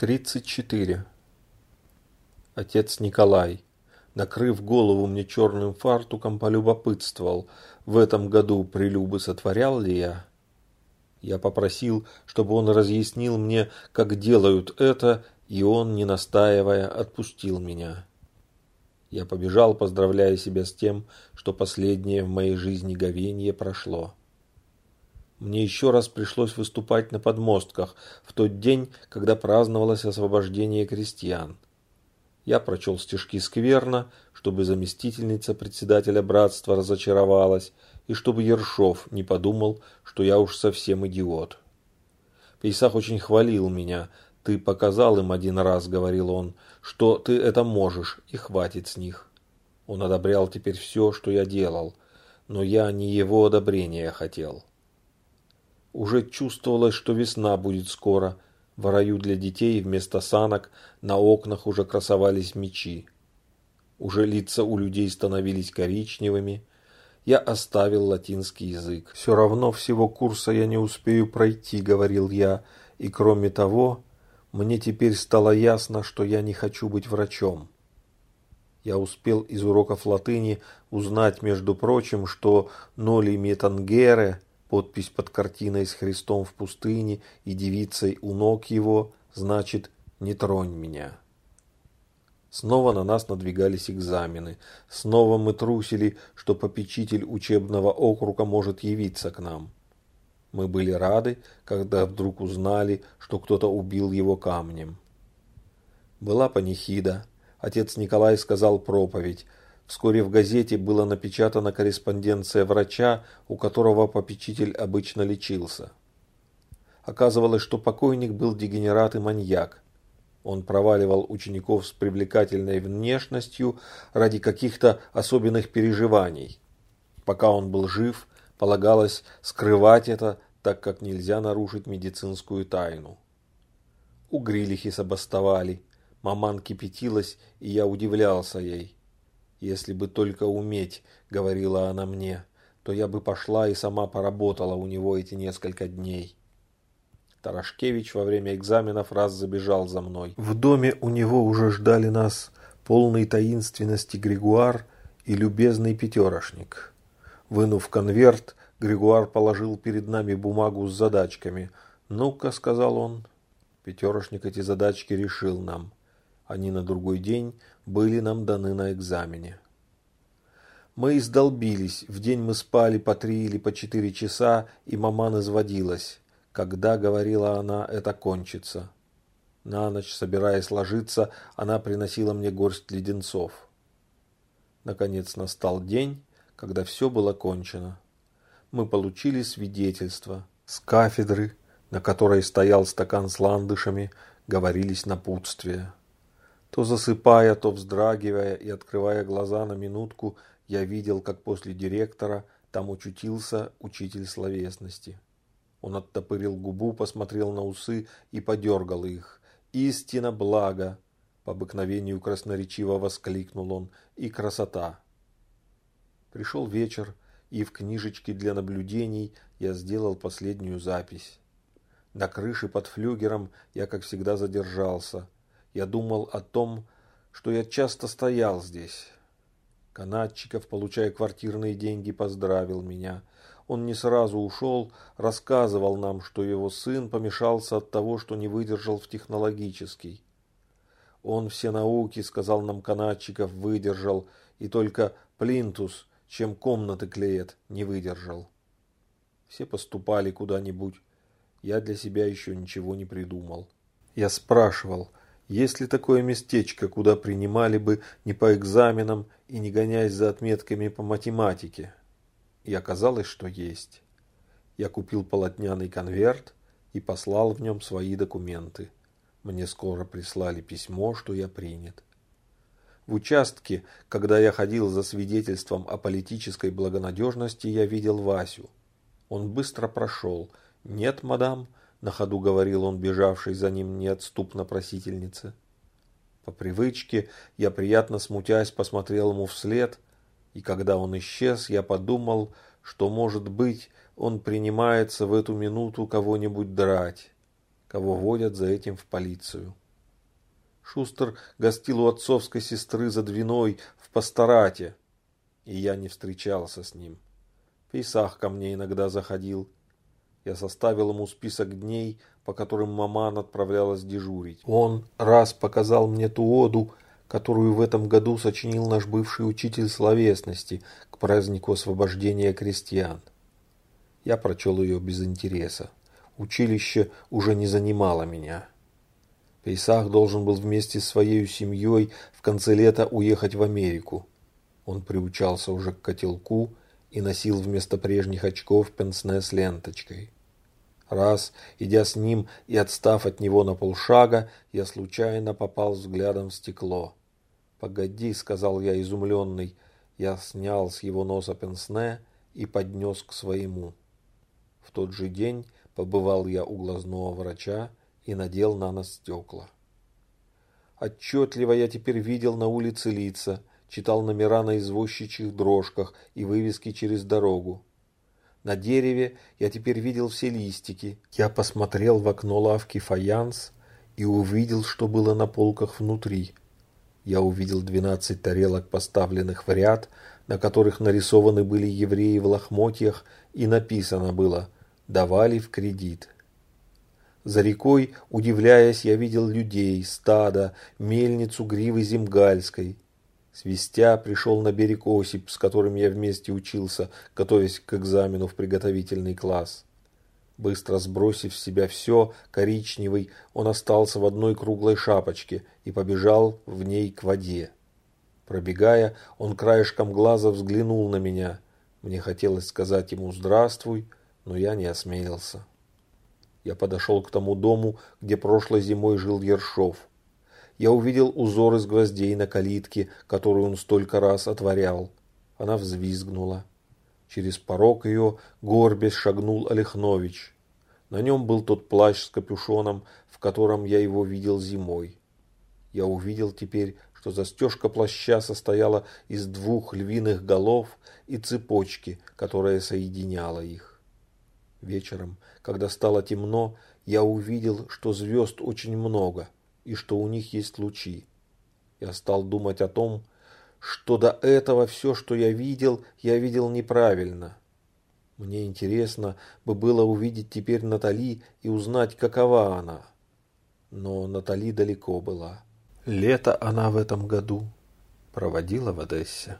34. Отец Николай, накрыв голову мне черным фартуком, полюбопытствовал, в этом году прелюбы сотворял ли я. Я попросил, чтобы он разъяснил мне, как делают это, и он, не настаивая, отпустил меня. Я побежал, поздравляя себя с тем, что последнее в моей жизни говенье прошло. Мне еще раз пришлось выступать на подмостках в тот день, когда праздновалось освобождение крестьян. Я прочел стишки скверно, чтобы заместительница председателя братства разочаровалась, и чтобы Ершов не подумал, что я уж совсем идиот. Пейсах очень хвалил меня. «Ты показал им один раз, — говорил он, — что ты это можешь, и хватит с них». Он одобрял теперь все, что я делал, но я не его одобрения хотел. Уже чувствовалось, что весна будет скоро. В раю для детей вместо санок на окнах уже красовались мечи. Уже лица у людей становились коричневыми. Я оставил латинский язык. «Все равно всего курса я не успею пройти», — говорил я. «И кроме того, мне теперь стало ясно, что я не хочу быть врачом». Я успел из уроков латыни узнать, между прочим, что «ноли метангере» Подпись под картиной с Христом в пустыне и девицей у ног его значит «Не тронь меня». Снова на нас надвигались экзамены. Снова мы трусили, что попечитель учебного округа может явиться к нам. Мы были рады, когда вдруг узнали, что кто-то убил его камнем. Была панихида. Отец Николай сказал проповедь. Вскоре в газете была напечатана корреспонденция врача, у которого попечитель обычно лечился. Оказывалось, что покойник был дегенерат и маньяк. Он проваливал учеников с привлекательной внешностью ради каких-то особенных переживаний. Пока он был жив, полагалось скрывать это, так как нельзя нарушить медицинскую тайну. У Грилихи собастовали. Маман кипятилась, и я удивлялся ей. «Если бы только уметь», — говорила она мне, — «то я бы пошла и сама поработала у него эти несколько дней». Тарашкевич во время экзаменов раз забежал за мной. В доме у него уже ждали нас полный таинственности Григуар и любезный пятерошник. Вынув конверт, Григуар положил перед нами бумагу с задачками. «Ну-ка», — сказал он. Пятерошник эти задачки решил нам. Они на другой день были нам даны на экзамене. Мы издолбились, в день мы спали по три или по четыре часа, и маман изводилась. Когда, говорила она, это кончится. На ночь, собираясь ложиться, она приносила мне горсть леденцов. Наконец настал день, когда все было кончено. Мы получили свидетельство. С кафедры, на которой стоял стакан с ландышами, говорились напутствия. То засыпая, то вздрагивая и открывая глаза на минутку, я видел, как после директора там учутился учитель словесности. Он оттопырил губу, посмотрел на усы и подергал их. «Истина благо!» — по обыкновению красноречиво воскликнул он. «И красота!» Пришел вечер, и в книжечке для наблюдений я сделал последнюю запись. На крыше под флюгером я, как всегда, задержался — я думал о том, что я часто стоял здесь. Канатчиков, получая квартирные деньги, поздравил меня. Он не сразу ушел, рассказывал нам, что его сын помешался от того, что не выдержал в технологический. Он все науки, сказал нам Канатчиков, выдержал, и только плинтус, чем комнаты клеят, не выдержал. Все поступали куда-нибудь. Я для себя еще ничего не придумал. Я спрашивал, есть ли такое местечко, куда принимали бы не по экзаменам и не гоняясь за отметками по математике? И оказалось, что есть. Я купил полотняный конверт и послал в нем свои документы. Мне скоро прислали письмо, что я принят. В участке, когда я ходил за свидетельством о политической благонадежности, я видел Васю. Он быстро прошел. «Нет, мадам, на ходу говорил он, бежавший за ним неотступно просительнице. По привычке я, приятно смутясь, посмотрел ему вслед, и когда он исчез, я подумал, что, может быть, он принимается в эту минуту кого-нибудь драть, кого водят за этим в полицию. Шустер гостил у отцовской сестры за Двиной в пасторате, и я не встречался с ним. Пейсах ко мне иногда заходил. Я составил ему список дней, по которым маман отправлялась дежурить. Он раз показал мне ту оду, которую в этом году сочинил наш бывший учитель словесности к празднику освобождения крестьян. Я прочел ее без интереса. Училище уже не занимало меня. Пейсах должен был вместе с своей семьей в конце лета уехать в Америку. Он приучался уже к котелку и носил вместо прежних очков пенсне с ленточкой. Раз, идя с ним и отстав от него на полшага, я случайно попал взглядом в стекло. «Погоди», — сказал я изумленный, я снял с его носа пенсне и поднес к своему. В тот же день побывал я у глазного врача и надел на нос стекла. Отчетливо я теперь видел на улице лица, читал номера на извозчичьих дрожках и вывески через дорогу. На дереве я теперь видел все листики. Я посмотрел в окно лавки фаянс и увидел, что было на полках внутри. Я увидел двенадцать тарелок, поставленных в ряд, на которых нарисованы были евреи в лохмотьях, и написано было «давали в кредит». За рекой, удивляясь, я видел людей, стадо, мельницу гривы земгальской. Свистя пришел на берег Осип, с которым я вместе учился, готовясь к экзамену в приготовительный класс. Быстро сбросив с себя все, коричневый, он остался в одной круглой шапочке и побежал в ней к воде. Пробегая, он краешком глаза взглянул на меня. Мне хотелось сказать ему «здравствуй», но я не осмелился. Я подошел к тому дому, где прошлой зимой жил Ершов. Я увидел узор из гвоздей на калитке, которую он столько раз отворял. Она взвизгнула. Через порог ее горбясь шагнул Олехнович. На нем был тот плащ с капюшоном, в котором я его видел зимой. Я увидел теперь, что застежка плаща состояла из двух львиных голов и цепочки, которая соединяла их. Вечером, когда стало темно, я увидел, что звезд очень много и что у них есть лучи. Я стал думать о том, что до этого все, что я видел, я видел неправильно. Мне интересно бы было увидеть теперь Натали и узнать, какова она. Но Натали далеко была. Лето она в этом году проводила в Одессе.